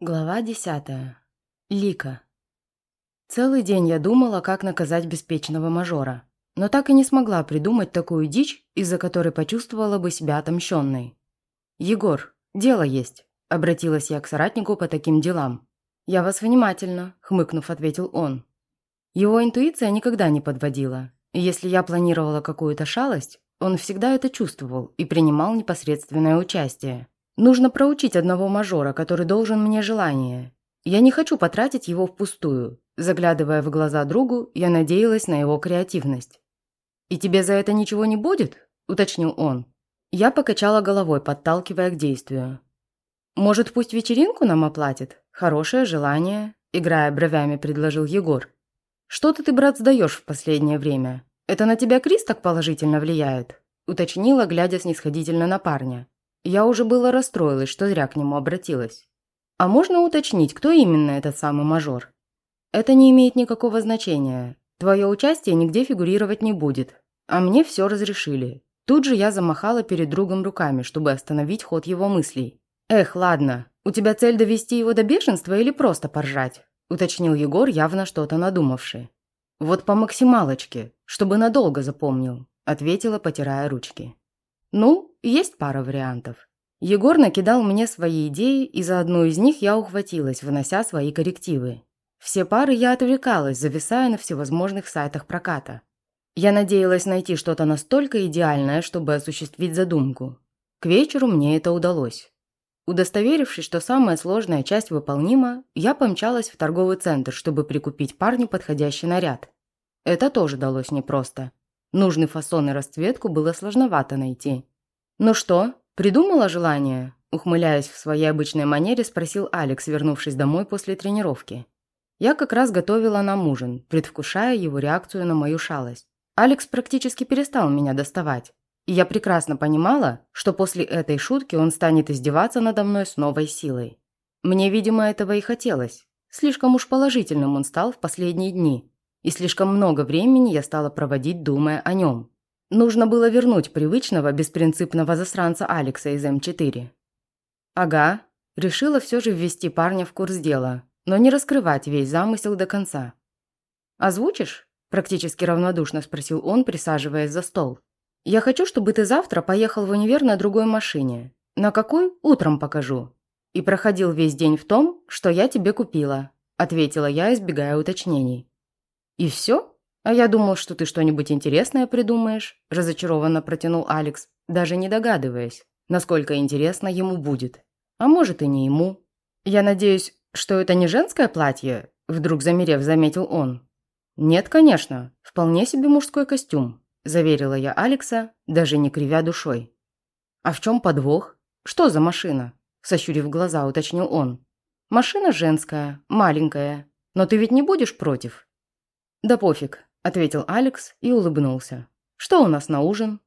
Глава десятая. Лика. Целый день я думала, как наказать беспечного мажора, но так и не смогла придумать такую дичь, из-за которой почувствовала бы себя отомщенной. «Егор, дело есть», – обратилась я к соратнику по таким делам. «Я вас внимательно», – хмыкнув, ответил он. Его интуиция никогда не подводила, и если я планировала какую-то шалость, он всегда это чувствовал и принимал непосредственное участие. Нужно проучить одного мажора, который должен мне желание. Я не хочу потратить его впустую. Заглядывая в глаза другу, я надеялась на его креативность. «И тебе за это ничего не будет?» – уточнил он. Я покачала головой, подталкивая к действию. «Может, пусть вечеринку нам оплатит? Хорошее желание», – играя бровями, предложил Егор. «Что-то ты, брат, сдаешь в последнее время. Это на тебя Крис так положительно влияет?» – уточнила, глядя снисходительно на парня. Я уже было расстроилась, что зря к нему обратилась. А можно уточнить, кто именно этот самый мажор? Это не имеет никакого значения. Твое участие нигде фигурировать не будет. А мне все разрешили. Тут же я замахала перед другом руками, чтобы остановить ход его мыслей. «Эх, ладно. У тебя цель довести его до бешенства или просто поржать?» уточнил Егор, явно что-то надумавший. «Вот по максималочке, чтобы надолго запомнил», ответила, потирая ручки. Ну, есть пара вариантов. Егор накидал мне свои идеи, и за одну из них я ухватилась, вынося свои коррективы. Все пары я отвлекалась, зависая на всевозможных сайтах проката. Я надеялась найти что-то настолько идеальное, чтобы осуществить задумку. К вечеру мне это удалось. Удостоверившись, что самая сложная часть выполнима, я помчалась в торговый центр, чтобы прикупить парню подходящий наряд. Это тоже далось непросто. Нужный фасон и расцветку было сложновато найти. «Ну что, придумала желание?» Ухмыляясь в своей обычной манере, спросил Алекс, вернувшись домой после тренировки. Я как раз готовила нам ужин, предвкушая его реакцию на мою шалость. Алекс практически перестал меня доставать. И я прекрасно понимала, что после этой шутки он станет издеваться надо мной с новой силой. Мне, видимо, этого и хотелось. Слишком уж положительным он стал в последние дни и слишком много времени я стала проводить, думая о нем. Нужно было вернуть привычного, беспринципного засранца Алекса из М4. Ага, решила все же ввести парня в курс дела, но не раскрывать весь замысел до конца. «Озвучишь?» – практически равнодушно спросил он, присаживаясь за стол. «Я хочу, чтобы ты завтра поехал в универ на другой машине. На какой? Утром покажу. И проходил весь день в том, что я тебе купила», – ответила я, избегая уточнений. «И все? А я думал, что ты что-нибудь интересное придумаешь», – разочарованно протянул Алекс, даже не догадываясь, насколько интересно ему будет. А может и не ему. «Я надеюсь, что это не женское платье?» – вдруг замерев, заметил он. «Нет, конечно, вполне себе мужской костюм», – заверила я Алекса, даже не кривя душой. «А в чем подвох? Что за машина?» – сощурив глаза, уточнил он. «Машина женская, маленькая. Но ты ведь не будешь против?» «Да пофиг», – ответил Алекс и улыбнулся. «Что у нас на ужин?»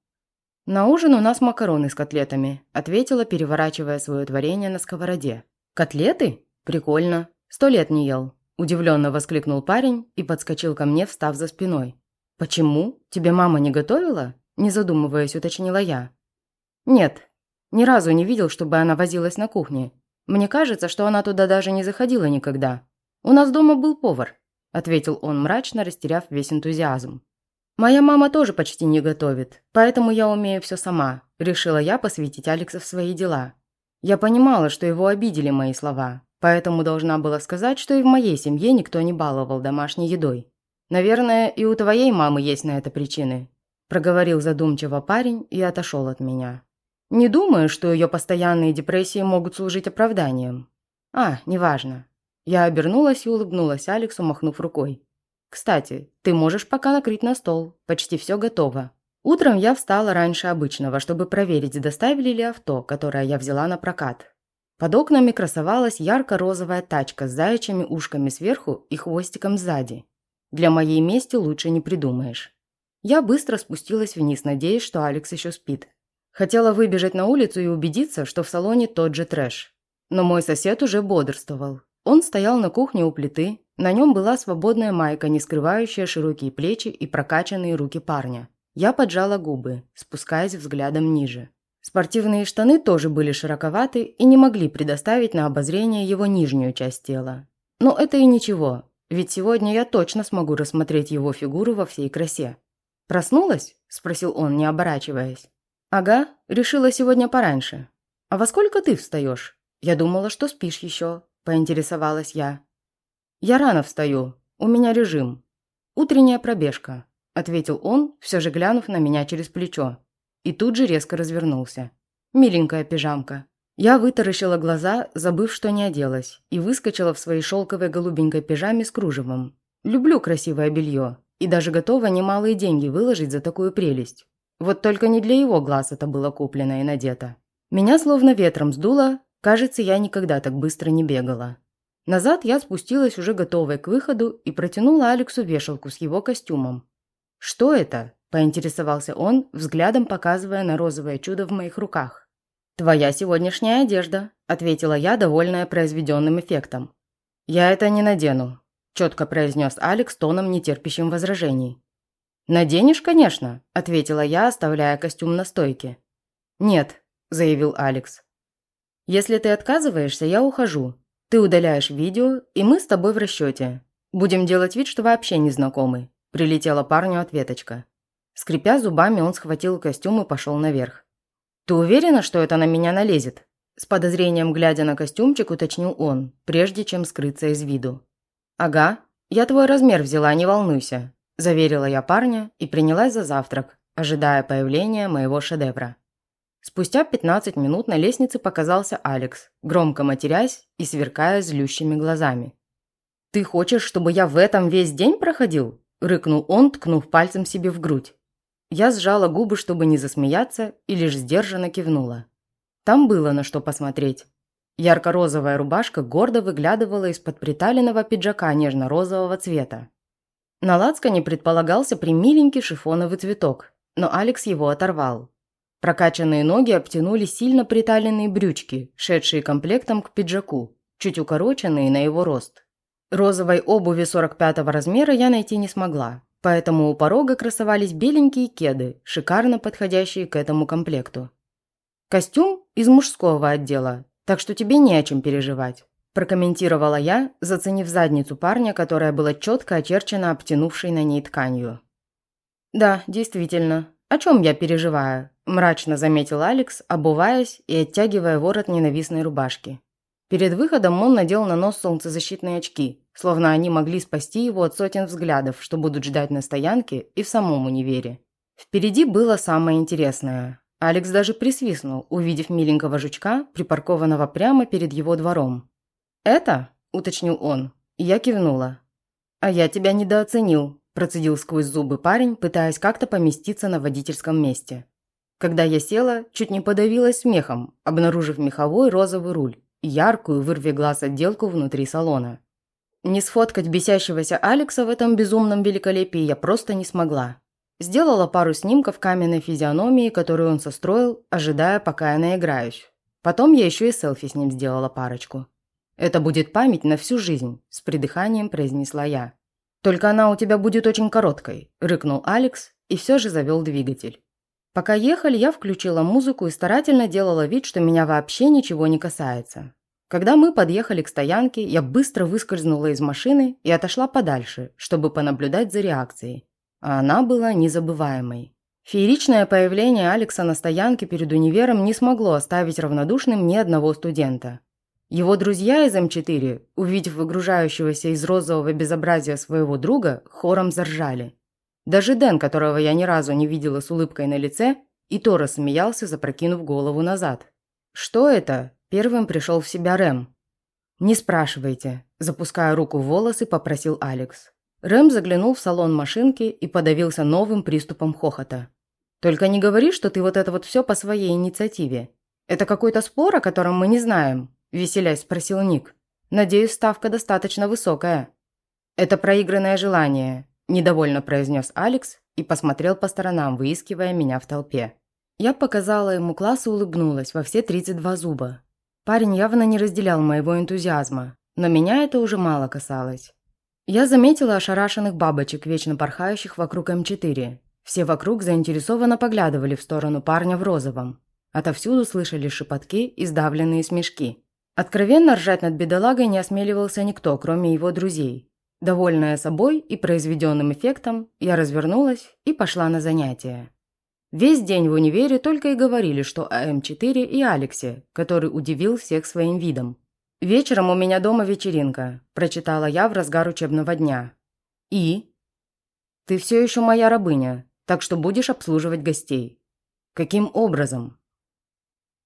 «На ужин у нас макароны с котлетами», – ответила, переворачивая свое творение на сковороде. «Котлеты? Прикольно. Сто лет не ел», – удивленно воскликнул парень и подскочил ко мне, встав за спиной. «Почему? Тебе мама не готовила?» – не задумываясь, уточнила я. «Нет, ни разу не видел, чтобы она возилась на кухне. Мне кажется, что она туда даже не заходила никогда. У нас дома был повар, – ответил он мрачно, растеряв весь энтузиазм. «Моя мама тоже почти не готовит, поэтому я умею все сама», – решила я посвятить Алекса в свои дела. Я понимала, что его обидели мои слова, поэтому должна была сказать, что и в моей семье никто не баловал домашней едой. «Наверное, и у твоей мамы есть на это причины», – проговорил задумчиво парень и отошел от меня. «Не думаю, что ее постоянные депрессии могут служить оправданием. А, неважно. Я обернулась и улыбнулась Алексу, махнув рукой. «Кстати, ты можешь пока накрыть на стол. Почти все готово». Утром я встала раньше обычного, чтобы проверить, доставили ли авто, которое я взяла на прокат. Под окнами красовалась ярко-розовая тачка с заячьими ушками сверху и хвостиком сзади. Для моей мести лучше не придумаешь. Я быстро спустилась вниз, надеясь, что Алекс еще спит. Хотела выбежать на улицу и убедиться, что в салоне тот же трэш. Но мой сосед уже бодрствовал. Он стоял на кухне у плиты, на нем была свободная майка, не скрывающая широкие плечи и прокачанные руки парня. Я поджала губы, спускаясь взглядом ниже. Спортивные штаны тоже были широковаты и не могли предоставить на обозрение его нижнюю часть тела. Но это и ничего, ведь сегодня я точно смогу рассмотреть его фигуру во всей красе. «Проснулась?» – спросил он, не оборачиваясь. «Ага, решила сегодня пораньше. А во сколько ты встаешь? Я думала, что спишь еще», – поинтересовалась я. «Я рано встаю, у меня режим. Утренняя пробежка», – ответил он, все же глянув на меня через плечо. И тут же резко развернулся. «Миленькая пижамка». Я вытаращила глаза, забыв, что не оделась, и выскочила в своей шелковой голубенькой пижаме с кружевом. Люблю красивое белье, и даже готова немалые деньги выложить за такую прелесть. Вот только не для его глаз это было куплено и надето. Меня словно ветром сдуло, кажется, я никогда так быстро не бегала. Назад я спустилась уже готовая к выходу и протянула Алексу вешалку с его костюмом. «Что это?» – поинтересовался он, взглядом показывая на розовое чудо в моих руках. «Твоя сегодняшняя одежда», – ответила я, довольная произведенным эффектом. «Я это не надену. – четко произнес Алекс тоном, нетерпящим возражений. «Наденешь, конечно», – ответила я, оставляя костюм на стойке. «Нет», – заявил Алекс. «Если ты отказываешься, я ухожу. Ты удаляешь видео, и мы с тобой в расчете. Будем делать вид, что вообще не знакомы», – прилетела парню ответочка. Скрипя зубами, он схватил костюм и пошел наверх. «Ты уверена, что это на меня налезет?» С подозрением глядя на костюмчик, уточнил он, прежде чем скрыться из виду. «Ага, я твой размер взяла, не волнуйся», – заверила я парня и принялась за завтрак, ожидая появления моего шедевра. Спустя 15 минут на лестнице показался Алекс, громко матерясь и сверкая злющими глазами. «Ты хочешь, чтобы я в этом весь день проходил?» – рыкнул он, ткнув пальцем себе в грудь. Я сжала губы, чтобы не засмеяться, и лишь сдержанно кивнула. Там было на что посмотреть. Ярко-розовая рубашка гордо выглядывала из-под приталенного пиджака нежно-розового цвета. На лацкане предполагался примиленький шифоновый цветок, но Алекс его оторвал. Прокачанные ноги обтянули сильно приталенные брючки, шедшие комплектом к пиджаку, чуть укороченные на его рост. Розовой обуви 45-го размера я найти не смогла, поэтому у порога красовались беленькие кеды, шикарно подходящие к этому комплекту. Костюм из мужского отдела, так что тебе не о чем переживать», – прокомментировала я, заценив задницу парня, которая была четко очерчена обтянувшей на ней тканью. «Да, действительно. О чем я переживаю?» – мрачно заметил Алекс, обуваясь и оттягивая ворот ненавистной рубашки. Перед выходом он надел на нос солнцезащитные очки, словно они могли спасти его от сотен взглядов, что будут ждать на стоянке и в самом универе. Впереди было самое интересное Алекс даже присвистнул, увидев миленького жучка, припаркованного прямо перед его двором. «Это?» – уточнил он, я кивнула. «А я тебя недооценил», – процедил сквозь зубы парень, пытаясь как-то поместиться на водительском месте. Когда я села, чуть не подавилась смехом, обнаружив меховой розовый руль и яркую, вырви глаз отделку внутри салона. Не сфоткать бесящегося Алекса в этом безумном великолепии я просто не смогла. Сделала пару снимков каменной физиономии, которую он состроил, ожидая, пока я наиграюсь. Потом я еще и селфи с ним сделала парочку. «Это будет память на всю жизнь», – с придыханием произнесла я. «Только она у тебя будет очень короткой», – рыкнул Алекс и все же завел двигатель. Пока ехали, я включила музыку и старательно делала вид, что меня вообще ничего не касается. Когда мы подъехали к стоянке, я быстро выскользнула из машины и отошла подальше, чтобы понаблюдать за реакцией а она была незабываемой. Фееричное появление Алекса на стоянке перед универом не смогло оставить равнодушным ни одного студента. Его друзья из М4, увидев выгружающегося из розового безобразия своего друга, хором заржали. Даже Дэн, которого я ни разу не видела с улыбкой на лице, и то рассмеялся, запрокинув голову назад. «Что это?» – первым пришел в себя Рэм. «Не спрашивайте», – запуская руку в волосы, попросил Алекс. Рэм заглянул в салон машинки и подавился новым приступом хохота. «Только не говори, что ты вот это вот все по своей инициативе. Это какой-то спор, о котором мы не знаем?» – веселясь спросил Ник. «Надеюсь, ставка достаточно высокая». «Это проигранное желание», – недовольно произнес Алекс и посмотрел по сторонам, выискивая меня в толпе. Я показала ему класс и улыбнулась во все 32 зуба. Парень явно не разделял моего энтузиазма, но меня это уже мало касалось. Я заметила ошарашенных бабочек, вечно порхающих вокруг М4. Все вокруг заинтересованно поглядывали в сторону парня в розовом. Отовсюду слышали шепотки и сдавленные смешки. Откровенно ржать над бедолагой не осмеливался никто, кроме его друзей. Довольная собой и произведенным эффектом, я развернулась и пошла на занятия. Весь день в универе только и говорили, что о М4 и Алексе, который удивил всех своим видом. «Вечером у меня дома вечеринка», – прочитала я в разгар учебного дня. «И?» «Ты все еще моя рабыня, так что будешь обслуживать гостей». «Каким образом?»